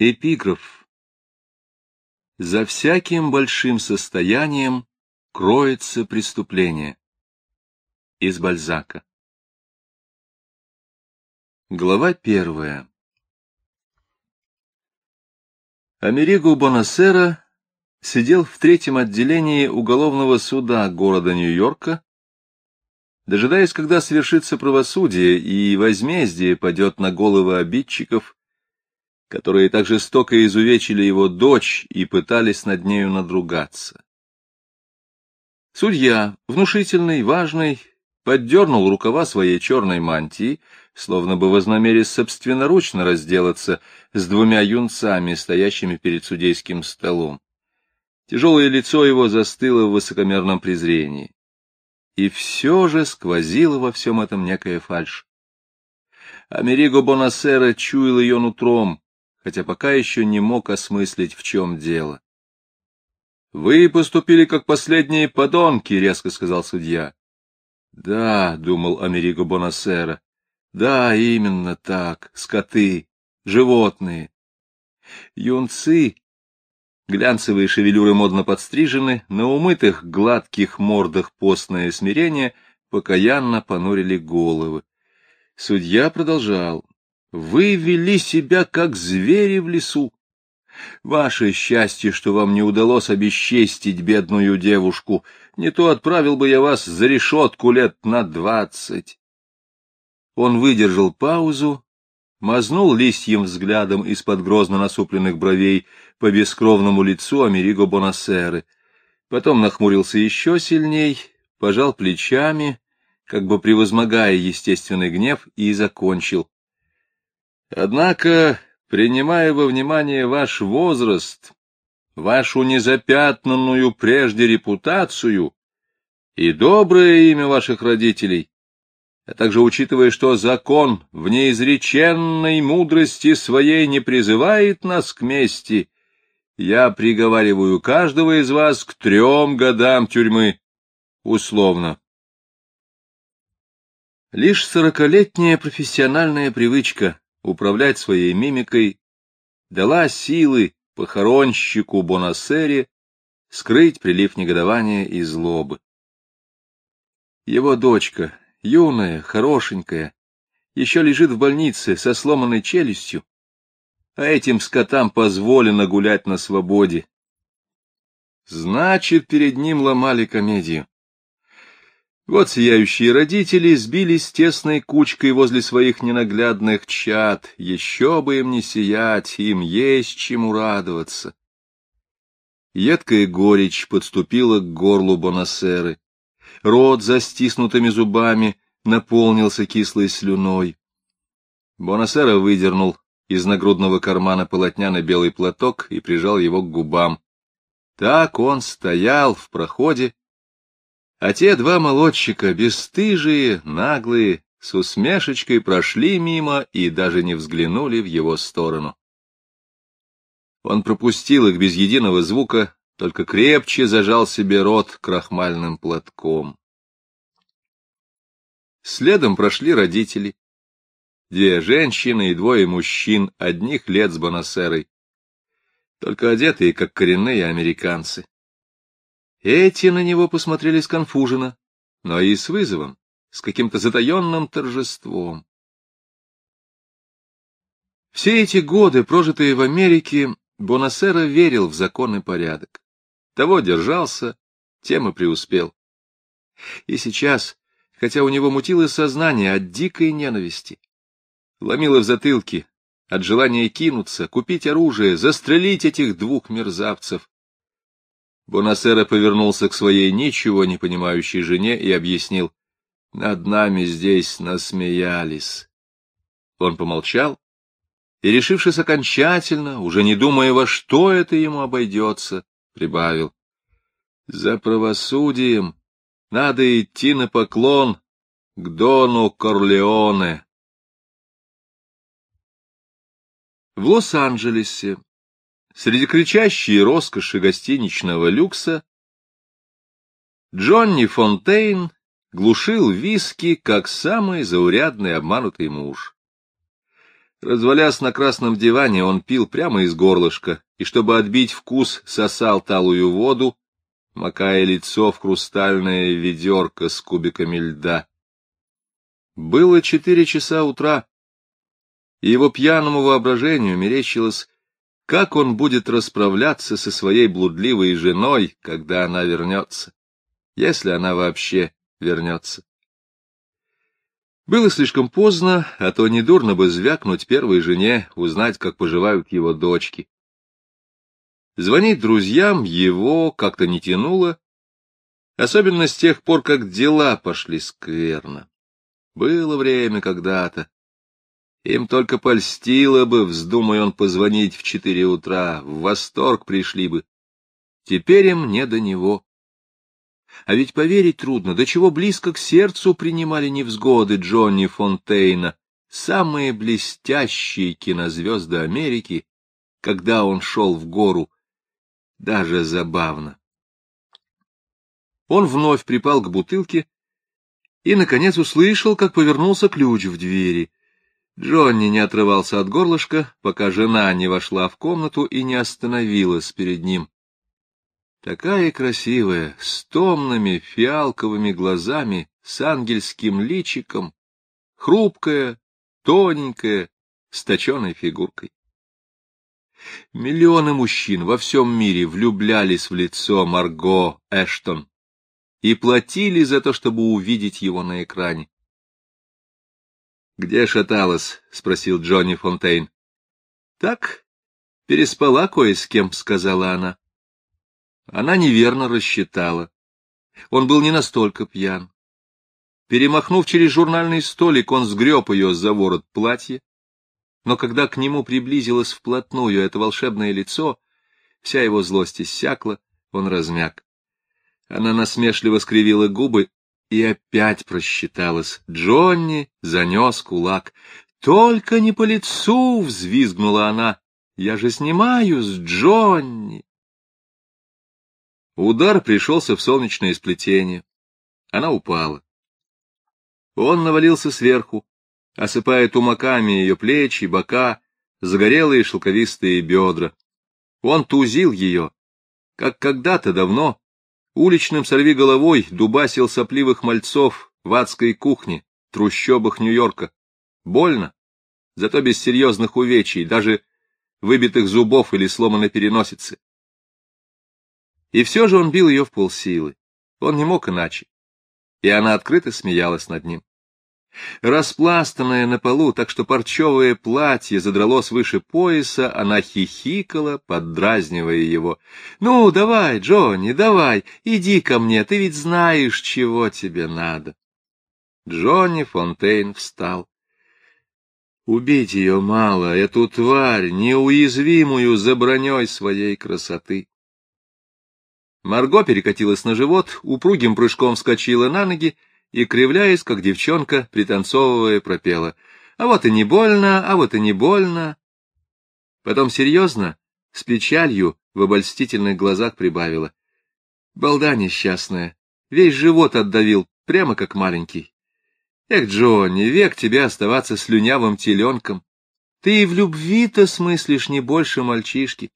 Эпиграф. За всяким большим состоянием кроется преступление. Из Бальзака. Глава первая. Америго Бонасера сидел в третьем отделении уголовного суда города Нью-Йорка, дожидаясь, когда свершится правосудие и возмездие падет на головы обидчиков, которые так жестоко изувечили его дочь и пытались над нею надругаться. Судья, внушительный, важный, поддернул рукава своей черной мантии, словно бы вознамерясь собственноручно разделаться с двумя юнцами, стоящими перед судейским столом. Тяжелое лицо его застыло в высокомерном презрении. И все же сквозило во всем этом некая фальшь. Америго Бонасера чуял ее нутром, хотя пока еще не мог осмыслить, в чем дело. — Вы поступили как последние подонки, — резко сказал судья. — Да, — думал Америго Бонасера, — да, именно так, скоты, животные. Юнцы, глянцевые шевелюры модно подстрижены, на умытых гладких мордах постное смирение покаянно понурили головы. Судья продолжал. Вы вели себя, как звери в лесу. Ваше счастье, что вам не удалось обесчестить бедную девушку, не то отправил бы я вас за решетку лет на двадцать. Он выдержал паузу, мазнул листьем взглядом из-под грозно насупленных бровей по бескровному лицу Америго Бонасеры, потом нахмурился еще сильней, пожал плечами, как бы превозмогая естественный гнев, и закончил. Однако, принимая во внимание ваш возраст, вашу незапятнанную прежде репутацию и доброе имя ваших родителей, а также учитывая, что закон в неизреченной мудрости своей не призывает нас к мести, я приговариваю каждого из вас к трем годам тюрьмы, условно. Лишь сорокалетняя профессиональная привычка управлять своей мимикой, дала силы похоронщику Бонасере скрыть прилив негодования и злобы. Его дочка, юная, хорошенькая, еще лежит в больнице со сломанной челюстью, а этим скотам позволено гулять на свободе. Значит, перед ним ломали комедию. Вот сияющие родители сбились тесной кучкой возле своих ненаглядных чад. Еще бы им не сиять, им есть чему радоваться. Едкая горечь подступила к горлу Бонасеры. Рот за стиснутыми зубами наполнился кислой слюной. Бонасера выдернул из нагрудного кармана полотняный белый платок и прижал его к губам. Так он стоял в проходе, а те два молодчика, бесстыжие, наглые, с усмешечкой прошли мимо и даже не взглянули в его сторону. Он пропустил их без единого звука, только крепче зажал себе рот крахмальным платком. Следом прошли родители. Две женщины и двое мужчин, одних лет с Бонасерой, только одетые, как коренные американцы. Эти на него посмотрели сконфуженно, но и с вызовом, с каким-то затаенным торжеством. Все эти годы, прожитые в Америке, Бонасера верил в закон и порядок. Того держался, тем и преуспел. И сейчас, хотя у него мутило сознание от дикой ненависти, ломило в затылке от желания кинуться, купить оружие, застрелить этих двух мерзавцев, Бонасера повернулся к своей ничего не понимающей жене и объяснил. Над нами здесь насмеялись. Он помолчал и, решившись окончательно, уже не думая, во что это ему обойдется, прибавил. За правосудием надо идти на поклон к Дону Корлеоне. В Лос-Анджелесе Среди кричащей роскоши гостиничного люкса Джонни Фонтейн глушил виски, как самый заурядный обманутый муж. Развалясь на красном диване, он пил прямо из горлышка, и, чтобы отбить вкус, сосал талую воду, макая лицо в хрустальное ведерко с кубиками льда. Было четыре часа утра, и его пьяному воображению мерещилось, как он будет расправляться со своей блудливой женой, когда она вернется, если она вообще вернется. Было слишком поздно, а то недурно бы звякнуть первой жене, узнать, как поживают его дочки. Звонить друзьям его как-то не тянуло, особенно с тех пор, как дела пошли скверно. Было время когда-то. Им только польстило бы, вздумай он позвонить в четыре утра, в восторг пришли бы. Теперь им не до него. А ведь поверить трудно, до чего близко к сердцу принимали невзгоды Джонни Фонтейна, самые блестящие кинозвезды Америки, когда он шел в гору. Даже забавно. Он вновь припал к бутылке и, наконец, услышал, как повернулся ключ в двери. Джонни не отрывался от горлышка, пока жена не вошла в комнату и не остановилась перед ним. Такая красивая, с томными фиалковыми глазами, с ангельским личиком, хрупкая, тоненькая, с точеной фигуркой. Миллионы мужчин во всем мире влюблялись в лицо Марго Эштон и платили за то, чтобы увидеть его на экране. «Где шаталась?» — спросил Джонни Фонтейн. «Так, переспала кое с кем», — сказала она. Она неверно рассчитала. Он был не настолько пьян. Перемахнув через журнальный столик, он сгреб ее за ворот платья, но когда к нему приблизилось вплотную это волшебное лицо, вся его злость иссякла, он размяк. Она насмешливо скривила губы и опять просчиталась. Джонни занес кулак. «Только не по лицу!» — взвизгнула она. «Я же снимаю с Джонни!» Удар пришелся в солнечное сплетение. Она упала. Он навалился сверху, осыпая тумаками ее плечи, бока, загорелые шелковистые бедра. Он тузил ее, как когда-то давно, уличным сорвиголовой дубасил сопливых мальцов в адской кухне, трущобах Нью-Йорка. Больно, зато без серьезных увечий, даже выбитых зубов или сломанной переносицы. И все же он бил ее в полсилы. Он не мог иначе. И она открыто смеялась над ним. Распластанная на полу, так что парчевое платье задралось выше пояса, она хихикала, поддразнивая его. — Ну, давай, Джонни, давай, иди ко мне, ты ведь знаешь, чего тебе надо. Джонни Фонтейн встал. Убить ее мало, эту тварь, неуязвимую за броней своей красоты. Марго перекатилась на живот, упругим прыжком вскочила на ноги и, кривляясь, как девчонка, пританцовывая, пропела. А вот и не больно, а вот и не больно. Потом серьезно, с печалью в обольстительных глазах прибавила. Балда несчастная, весь живот отдавил, прямо как маленький. Эх, Джонни, век тебе оставаться слюнявым теленком. Ты и в любви-то смыслишь не больше мальчишки.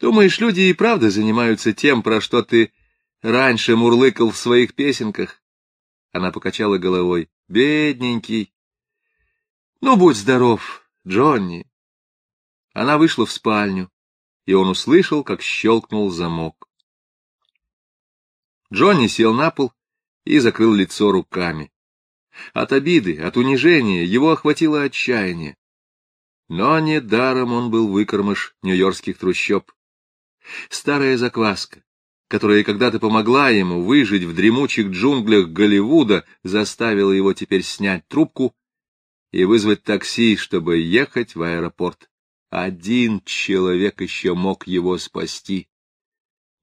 Думаешь, люди и правда занимаются тем, про что ты раньше мурлыкал в своих песенках? Она покачала головой. Бедненький. Ну, будь здоров, Джонни. Она вышла в спальню, и он услышал, как щелкнул замок. Джонни сел на пол и закрыл лицо руками. От обиды, от унижения его охватило отчаяние. Но недаром он был выкормыш нью-йоркских трущоб. Старая закваска, которая когда-то помогла ему выжить в дремучих джунглях Голливуда, заставила его теперь снять трубку и вызвать такси, чтобы ехать в аэропорт. Один человек еще мог его спасти.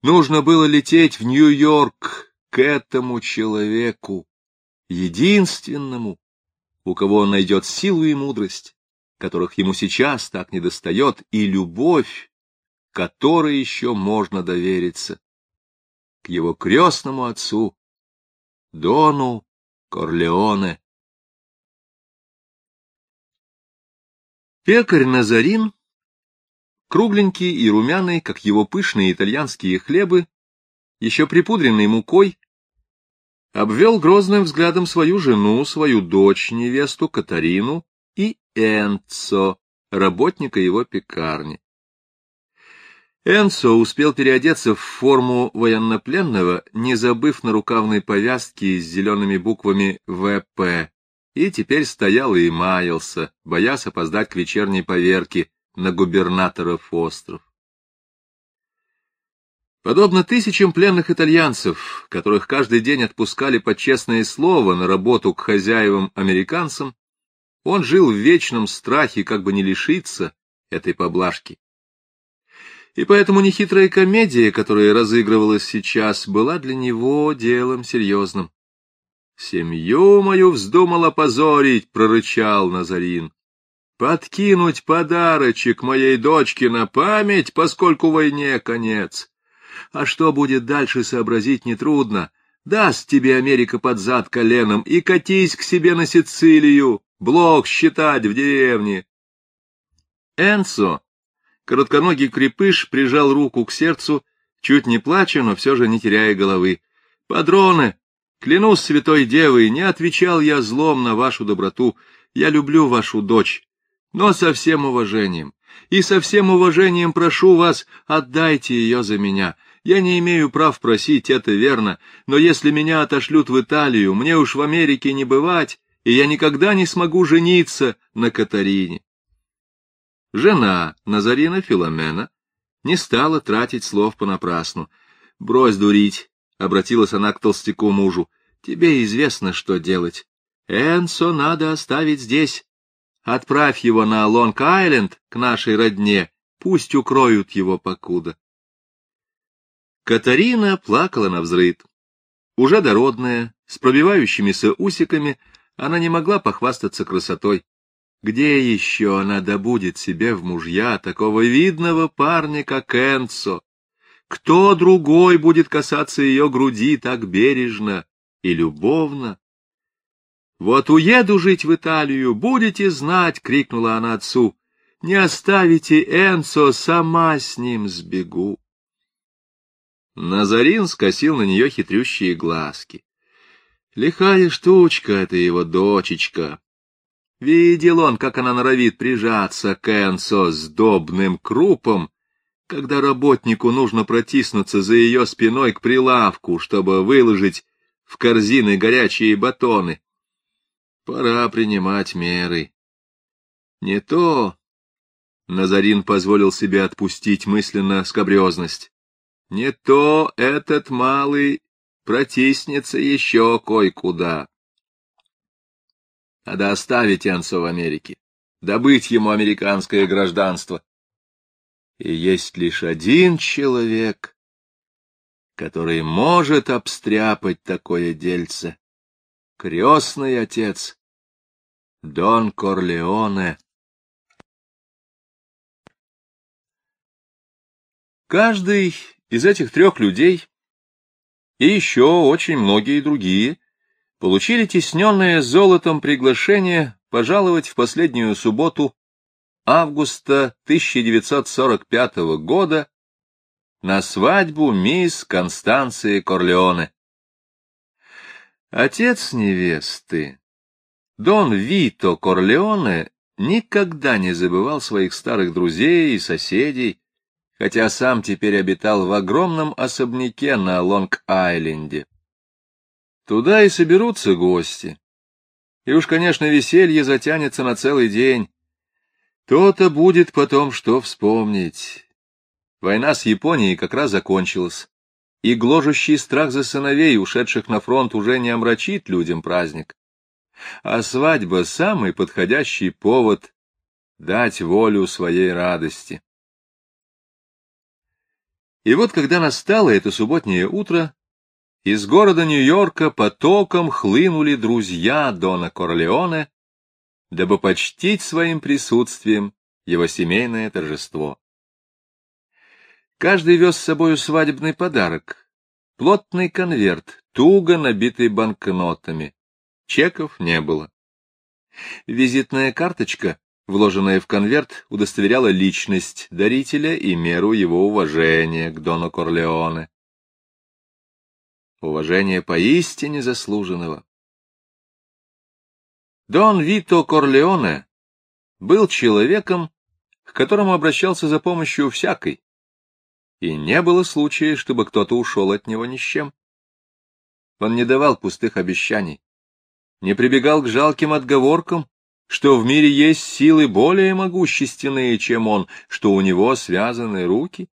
Нужно было лететь в Нью-Йорк к этому человеку, единственному, у кого он найдет силу и мудрость, которых ему сейчас так недостает, и любовь, которой еще можно довериться, к его крестному отцу, Дону Корлеоне. Пекарь Назарин, кругленький и румяный, как его пышные итальянские хлебы, еще припудренный мукой, обвел грозным взглядом свою жену, свою дочь-невесту Катарину и Энцо, работника его пекарни. Энцо успел переодеться в форму военнопленного, не забыв на рукавной повязке с зелеными буквами «ВП», и теперь стоял и маялся, боясь опоздать к вечерней поверке на губернаторов остров. Подобно тысячам пленных итальянцев, которых каждый день отпускали под честное слово на работу к хозяевам-американцам, он жил в вечном страхе, как бы не лишиться этой поблажки и поэтому нехитрая комедия, которая разыгрывалась сейчас, была для него делом серьезным. «Семью мою вздумал опозорить», — прорычал Назарин. «Подкинуть подарочек моей дочке на память, поскольку войне конец. А что будет дальше, сообразить нетрудно. Даст тебе Америка под зад коленом и катись к себе на Сицилию, блох считать в деревне». Энсо Коротконогий крепыш прижал руку к сердцу, чуть не плача, но все же не теряя головы. — Падроне, клянусь святой девой, не отвечал я злом на вашу доброту. Я люблю вашу дочь, но со всем уважением. И со всем уважением прошу вас, отдайте ее за меня. Я не имею прав просить, это верно, но если меня отошлют в Италию, мне уж в Америке не бывать, и я никогда не смогу жениться на Катарине. Жена Назарина Филомена не стала тратить слов понапрасну. «Брось дурить», — обратилась она к толстяку мужу, — «тебе известно, что делать. Энсо надо оставить здесь. Отправь его на Лонг-Айленд к нашей родне, пусть укроют его покуда». Катарина плакала на взрыд. Уже дородная, с пробивающимися усиками, она не могла похвастаться красотой. Где еще она добудет себе в мужья такого видного парня, как Энцо? Кто другой будет касаться ее груди так бережно и любовно? «Вот уеду жить в Италию, будете знать!» — крикнула она отцу. «Не оставите Энцо, сама с ним сбегу!» Назарин скосил на нее хитрющие глазки. Лихая штучка это его дочечка, Видел он, как она норовит прижаться к Энсо с добным крупом, когда работнику нужно протиснуться за ее спиной к прилавку, чтобы выложить в корзины горячие батоны. Пора принимать меры. Не то... Назарин позволил себе отпустить мысленно скобрезность. Не то этот малый протиснется еще кое-куда. Надо оставить Энсо в Америке, добыть ему американское гражданство. И есть лишь один человек, который может обстряпать такое дельце. Крестный отец Дон Корлеоне. Каждый из этих трех людей и еще очень многие другие получили тесненное золотом приглашение пожаловать в последнюю субботу августа 1945 года на свадьбу мисс Констанции Корлеоне. Отец невесты, Дон Вито Корлеоне, никогда не забывал своих старых друзей и соседей, хотя сам теперь обитал в огромном особняке на Лонг-Айленде. Туда и соберутся гости. И уж, конечно, веселье затянется на целый день. То-то будет потом что вспомнить. Война с Японией как раз закончилась, и гложущий страх за сыновей, ушедших на фронт, уже не омрачит людям праздник. А свадьба — самый подходящий повод дать волю своей радости. И вот когда настало это субботнее утро, из города Нью-Йорка потоком хлынули друзья Дона Корлеоне, дабы почтить своим присутствием его семейное торжество. Каждый вез с собою свадебный подарок, плотный конверт, туго набитый банкнотами. Чеков не было. Визитная карточка вложенная в конверт, удостоверяла личность дарителя и меру его уважения к Дону Корлеоне. Уважение поистине заслуженного. Дон Вито Корлеоне был человеком, к которому обращался за помощью всякой, и не было случая, чтобы кто-то ушел от него ни с чем. Он не давал пустых обещаний, не прибегал к жалким отговоркам, что в мире есть силы более могущественные, чем он, что у него связаны руки.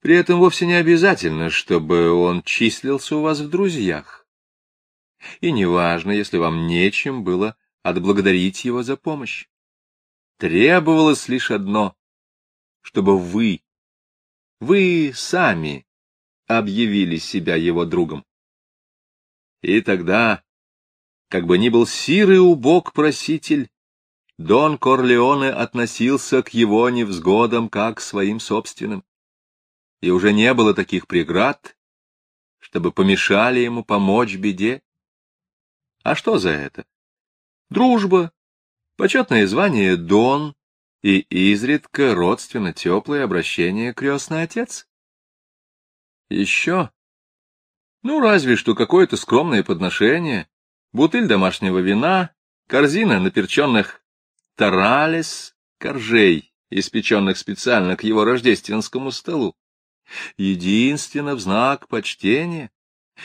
При этом вовсе не обязательно, чтобы он числился у вас в друзьях. И неважно, если вам нечем было отблагодарить его за помощь. Требовалось лишь одно, чтобы вы, вы сами объявили себя его другом. И тогда, как бы ни был сир и убог проситель, Дон Корлеоне относился к его невзгодам как к своим собственным. И уже не было таких преград, чтобы помешали ему помочь беде. А что за это? Дружба, почетное звание Дон и изредка родственно теплое обращение крестный отец. Еще? Ну, разве что какое-то скромное подношение, бутыль домашнего вина, корзина наперченных таралес, коржей, испеченных специально к его рождественскому столу. Единственно в знак почтения,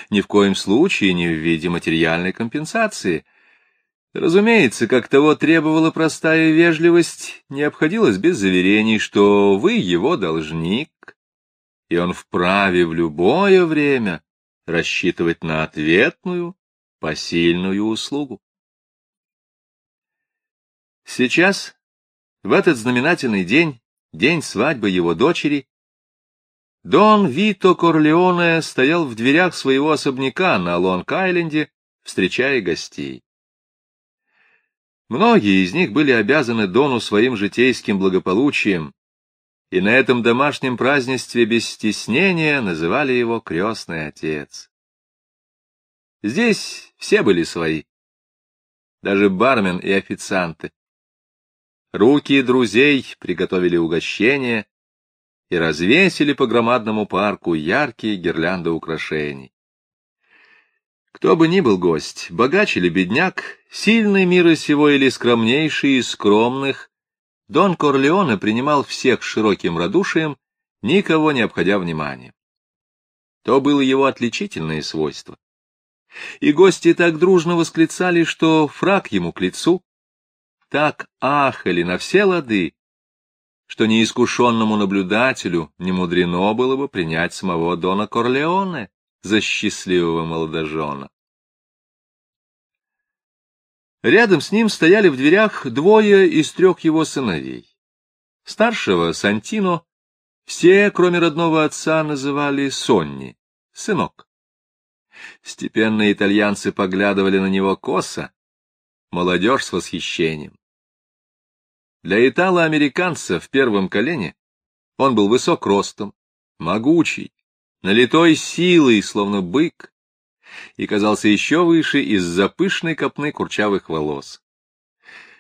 ни в коем случае не в виде материальной компенсации. Разумеется, как того требовала простая вежливость, не обходилось без заверений, что вы его должник, и он вправе в любое время рассчитывать на ответную, посильную услугу. Сейчас, в этот знаменательный день, день свадьбы его дочери, Дон Вито Корлеоне стоял в дверях своего особняка на Лонг-Айленде, встречая гостей. Многие из них были обязаны Дону своим житейским благополучием, и на этом домашнем празднестве без стеснения называли его крестный отец. Здесь все были свои, даже бармен и официанты. Руки друзей приготовили угощения, и развесили по громадному парку яркие гирлянды украшений. Кто бы ни был гость, богач или бедняк, сильный мира сего или скромнейший из скромных, Дон Корлеоне принимал всех широким радушием, никого не обходя внимания. То было его отличительное свойство. И гости так дружно восклицали, что фраг ему к лицу, так ахали на все лады, что неискушенному наблюдателю не мудрено было бы принять самого Дона Корлеоне за счастливого молодожена. Рядом с ним стояли в дверях двое из трех его сыновей. Старшего, Сантино, все, кроме родного отца, называли Сонни, сынок. Степенные итальянцы поглядывали на него косо, молодежь с восхищением. Для итало-американца в первом колене он был высок ростом, могучий, налитой силой, словно бык, и казался еще выше из-за пышной копны курчавых волос.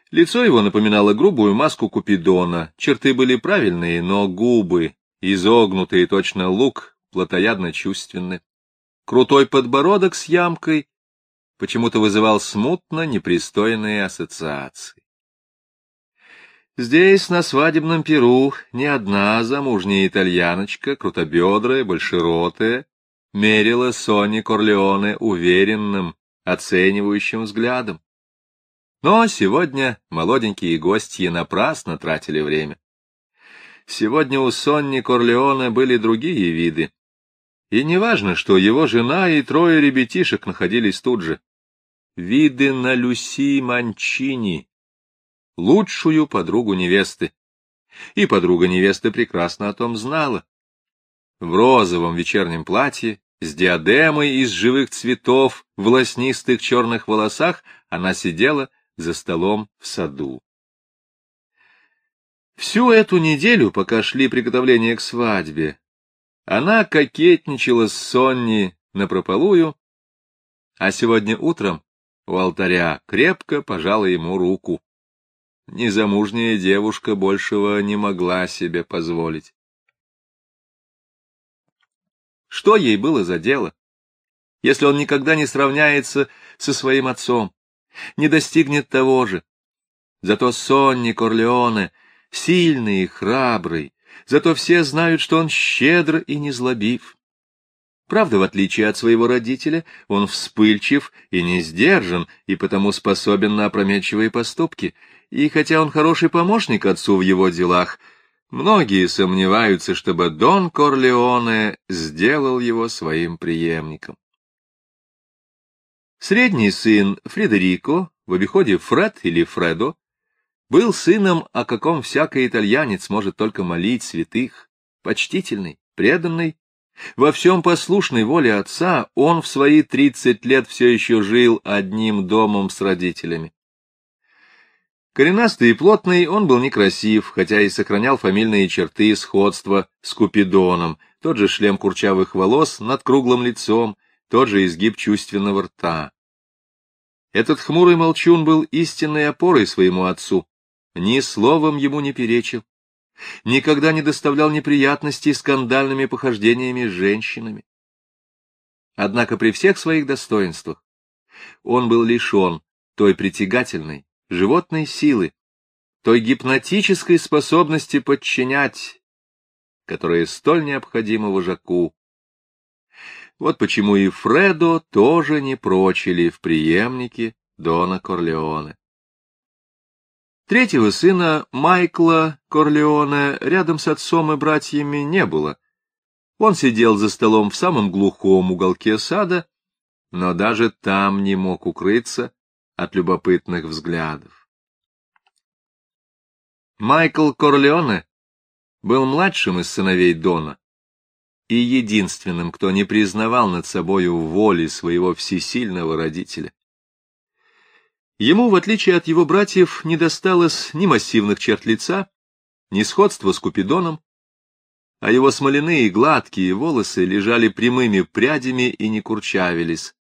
Лицо его напоминало грубую маску Купидона, черты были правильные, но губы, изогнутые точно лук, плотоядно чувственны. Крутой подбородок с ямкой почему-то вызывал смутно непристойные ассоциации. Здесь, на свадебном перу, ни одна замужняя итальяночка, крутобедрая, большеротая, мерила Сони Корлеоне уверенным, оценивающим взглядом. Но сегодня молоденькие гости напрасно тратили время. Сегодня у Сонни Корлеоне были другие виды. И неважно, что его жена и трое ребятишек находились тут же. Виды на Люси Манчини, лучшую подругу невесты. И подруга невесты прекрасно о том знала. В розовом вечернем платье, с диадемой из живых цветов, в лоснистых черных волосах, она сидела за столом в саду. Всю эту неделю, пока шли приготовления к свадьбе, она кокетничала с Сонни напропалую, а сегодня утром у алтаря крепко пожала ему руку незамужняя девушка большего не могла себе позволить. Что ей было за дело, если он никогда не сравняется со своим отцом, не достигнет того же? Зато Сонни Корлеоне сильный и храбрый, зато все знают, что он щедр и незлобив. Правда, в отличие от своего родителя, он вспыльчив и не сдержан, и потому способен на опрометчивые поступки. И хотя он хороший помощник отцу в его делах, многие сомневаются, чтобы Дон Корлеоне сделал его своим преемником. Средний сын Фредерико, в обиходе Фред или Фредо, был сыном, о каком всякий итальянец может только молить святых, почтительный, преданный во всем послушной воле отца он в свои тридцать лет все еще жил одним домом с родителями. Коренастый и плотный, он был некрасив, хотя и сохранял фамильные черты сходства с Купидоном, тот же шлем курчавых волос над круглым лицом, тот же изгиб чувственного рта. Этот хмурый молчун был истинной опорой своему отцу, ни словом ему не перечил, никогда не доставлял неприятностей скандальными похождениями с женщинами. Однако при всех своих достоинствах он был лишен той притягательной, животной силы, той гипнотической способности подчинять, которая столь необходима вожаку. Вот почему и Фредо тоже не прочили в преемнике Дона Корлеоне. Третьего сына, Майкла Корлеоне, рядом с отцом и братьями не было. Он сидел за столом в самом глухом уголке сада, но даже там не мог укрыться от любопытных взглядов. Майкл Корлеоне был младшим из сыновей Дона и единственным, кто не признавал над собою воли своего всесильного родителя. Ему, в отличие от его братьев, не досталось ни массивных черт лица, ни сходства с Купидоном, а его смоляные гладкие волосы лежали прямыми прядями и не курчавились.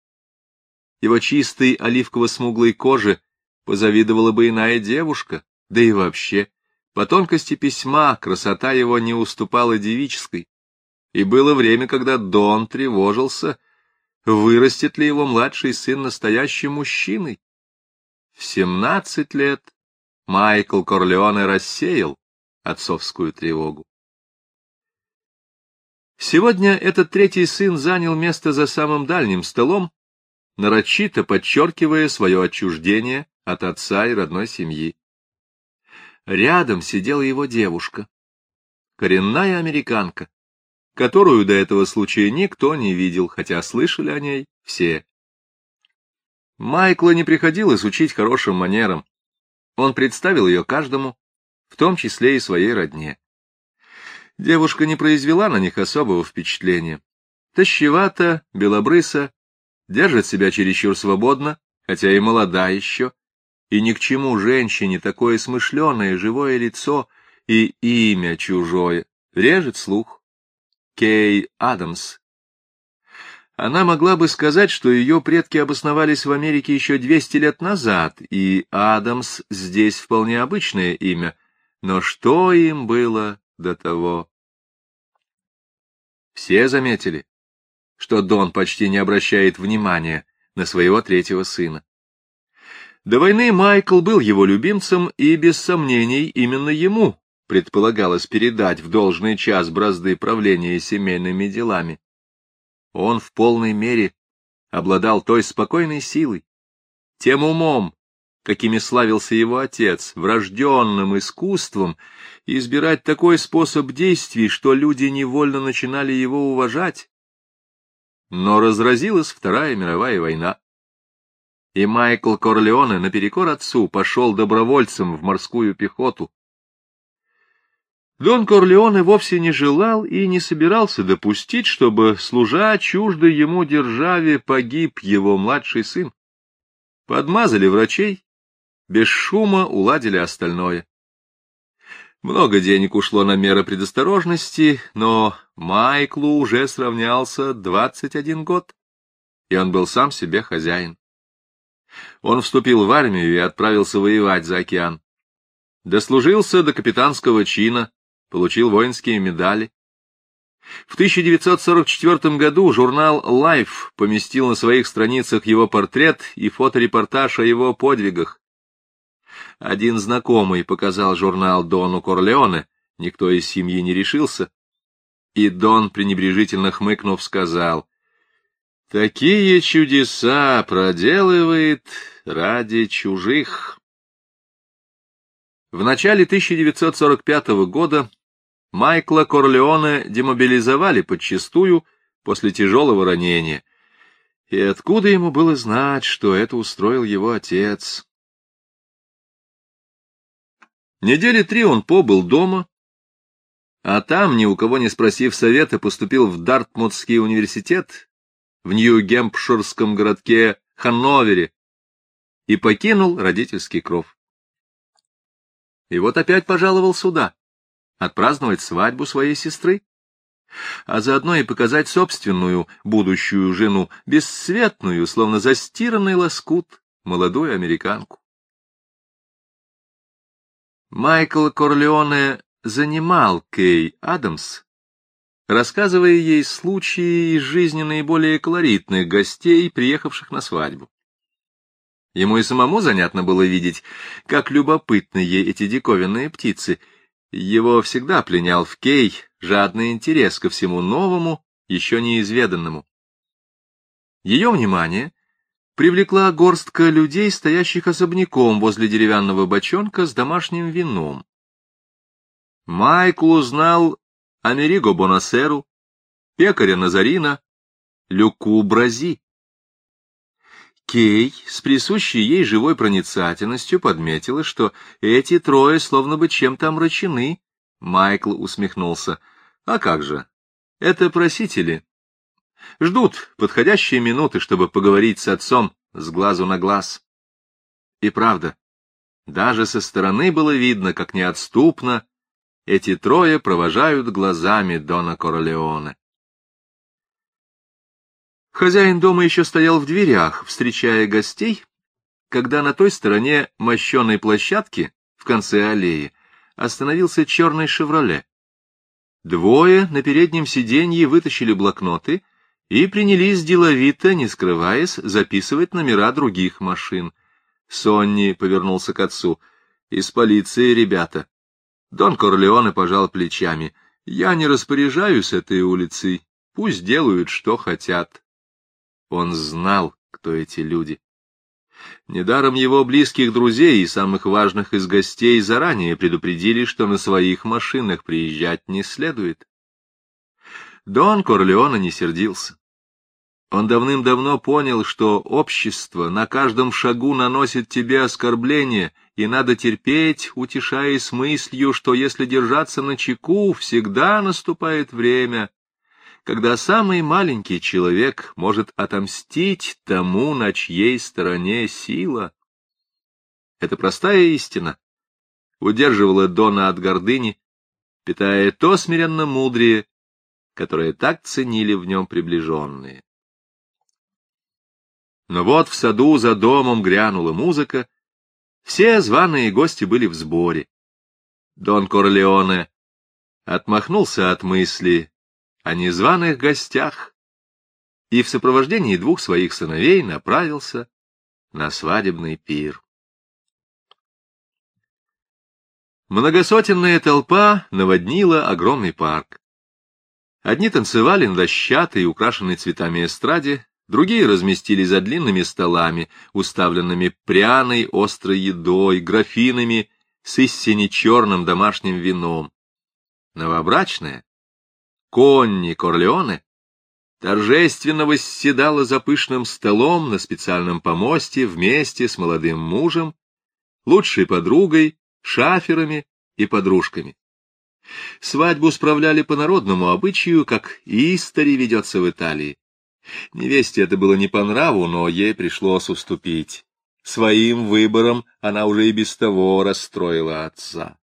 Его чистой оливково-смуглой коже позавидовала бы иная девушка, да и вообще, по тонкости письма красота его не уступала девической, и было время, когда Дон тревожился, вырастет ли его младший сын настоящим мужчиной. В семнадцать лет Майкл Корлеоне рассеял отцовскую тревогу. Сегодня этот третий сын занял место за самым дальним столом, нарочито подчеркивая свое отчуждение от отца и родной семьи. Рядом сидела его девушка, коренная американка, которую до этого случая никто не видел, хотя слышали о ней все. Майкла не приходилось учить хорошим манерам. Он представил ее каждому, в том числе и своей родне. Девушка не произвела на них особого впечатления. Тащевата, белобрыса, держит себя чересчур свободно, хотя и молода еще, и ни к чему женщине такое смышленое живое лицо и имя чужое, режет слух. Кей Адамс она могла бы сказать, что ее предки обосновались в Америке еще 200 лет назад, и Адамс здесь вполне обычное имя, но что им было до того? Все заметили, что Дон почти не обращает внимания на своего третьего сына. До войны Майкл был его любимцем, и, без сомнений, именно ему предполагалось передать в должный час бразды правления семейными делами. Он в полной мере обладал той спокойной силой, тем умом, какими славился его отец, врожденным искусством, избирать такой способ действий, что люди невольно начинали его уважать. Но разразилась Вторая мировая война, и Майкл Корлеоне наперекор отцу пошел добровольцем в морскую пехоту, Дон Корлеоне вовсе не желал и не собирался допустить, чтобы, служа чуждой ему державе, погиб его младший сын. Подмазали врачей, без шума уладили остальное. Много денег ушло на меры предосторожности, но Майклу уже сравнялся двадцать один год, и он был сам себе хозяин. Он вступил в армию и отправился воевать за океан. Дослужился до капитанского чина, получил воинские медали. В 1944 году журнал Life поместил на своих страницах его портрет и фоторепортаж о его подвигах. Один знакомый показал журнал Дону Корлеоне, никто из семьи не решился, и Дон, пренебрежительно хмыкнув, сказал, «Такие чудеса проделывает ради чужих». В начале 1945 года Майкла Корлеоне демобилизовали подчистую после тяжелого ранения. И откуда ему было знать, что это устроил его отец? Недели три он побыл дома, а там, ни у кого не спросив совета, поступил в Дартмутский университет в Нью-Гемпширском городке Ханновере и покинул родительский кров. И вот опять пожаловал сюда, отпраздновать свадьбу своей сестры, а заодно и показать собственную будущую жену, бесцветную, словно застиранный лоскут, молодую американку. Майкл Корлеоне занимал Кей Адамс, рассказывая ей случаи из жизни наиболее колоритных гостей, приехавших на свадьбу. Ему и самому занятно было видеть, как любопытны ей эти диковинные птицы. Его всегда пленял в Кей жадный интерес ко всему новому, еще неизведанному. Ее внимание привлекла горстка людей, стоящих особняком возле деревянного бочонка с домашним вином. Майкл узнал Америго Бонасеру, пекаря Назарина, Люку Брази. Кей с присущей ей живой проницательностью подметила, что эти трое словно бы чем-то омрачены. Майкл усмехнулся. А как же? Это просители. Ждут подходящие минуты, чтобы поговорить с отцом с глазу на глаз. И правда, даже со стороны было видно, как неотступно эти трое провожают глазами Дона Королеоне. Хозяин дома еще стоял в дверях, встречая гостей, когда на той стороне мощенной площадки, в конце аллеи, остановился черный «Шевроле». Двое на переднем сиденье вытащили блокноты — и принялись деловито, не скрываясь, записывать номера других машин. Сонни повернулся к отцу. «Из полиции, ребята». Дон Корлеоне пожал плечами. «Я не распоряжаюсь этой улицей. Пусть делают, что хотят». Он знал, кто эти люди. Недаром его близких друзей и самых важных из гостей заранее предупредили, что на своих машинах приезжать не следует. Дон Корлеона не сердился. Он давным-давно понял, что общество на каждом шагу наносит тебе оскорбление, и надо терпеть, утешаясь мыслью, что если держаться на чеку, всегда наступает время, когда самый маленький человек может отомстить тому, на чьей стороне сила. Это простая истина удерживала Дона от гордыни, питая то смиренно мудрее, которое так ценили в нем приближенные. Но вот в саду за домом грянула музыка, все званые гости были в сборе. Дон Корлеоне отмахнулся от мысли о незваных гостях и в сопровождении двух своих сыновей направился на свадебный пир. Многосотенная толпа наводнила огромный парк. Одни танцевали на дощатой, украшенной цветами эстраде, другие разместились за длинными столами, уставленными пряной острой едой, графинами с истине черным домашним вином. Новобрачная, Конни Корлеоне, торжественно восседала за пышным столом на специальном помосте вместе с молодым мужем, лучшей подругой, шаферами и подружками. Свадьбу справляли по народному обычаю, как истори ведется в Италии. Невесте это было не по нраву, но ей пришлось уступить. Своим выбором она уже и без того расстроила отца.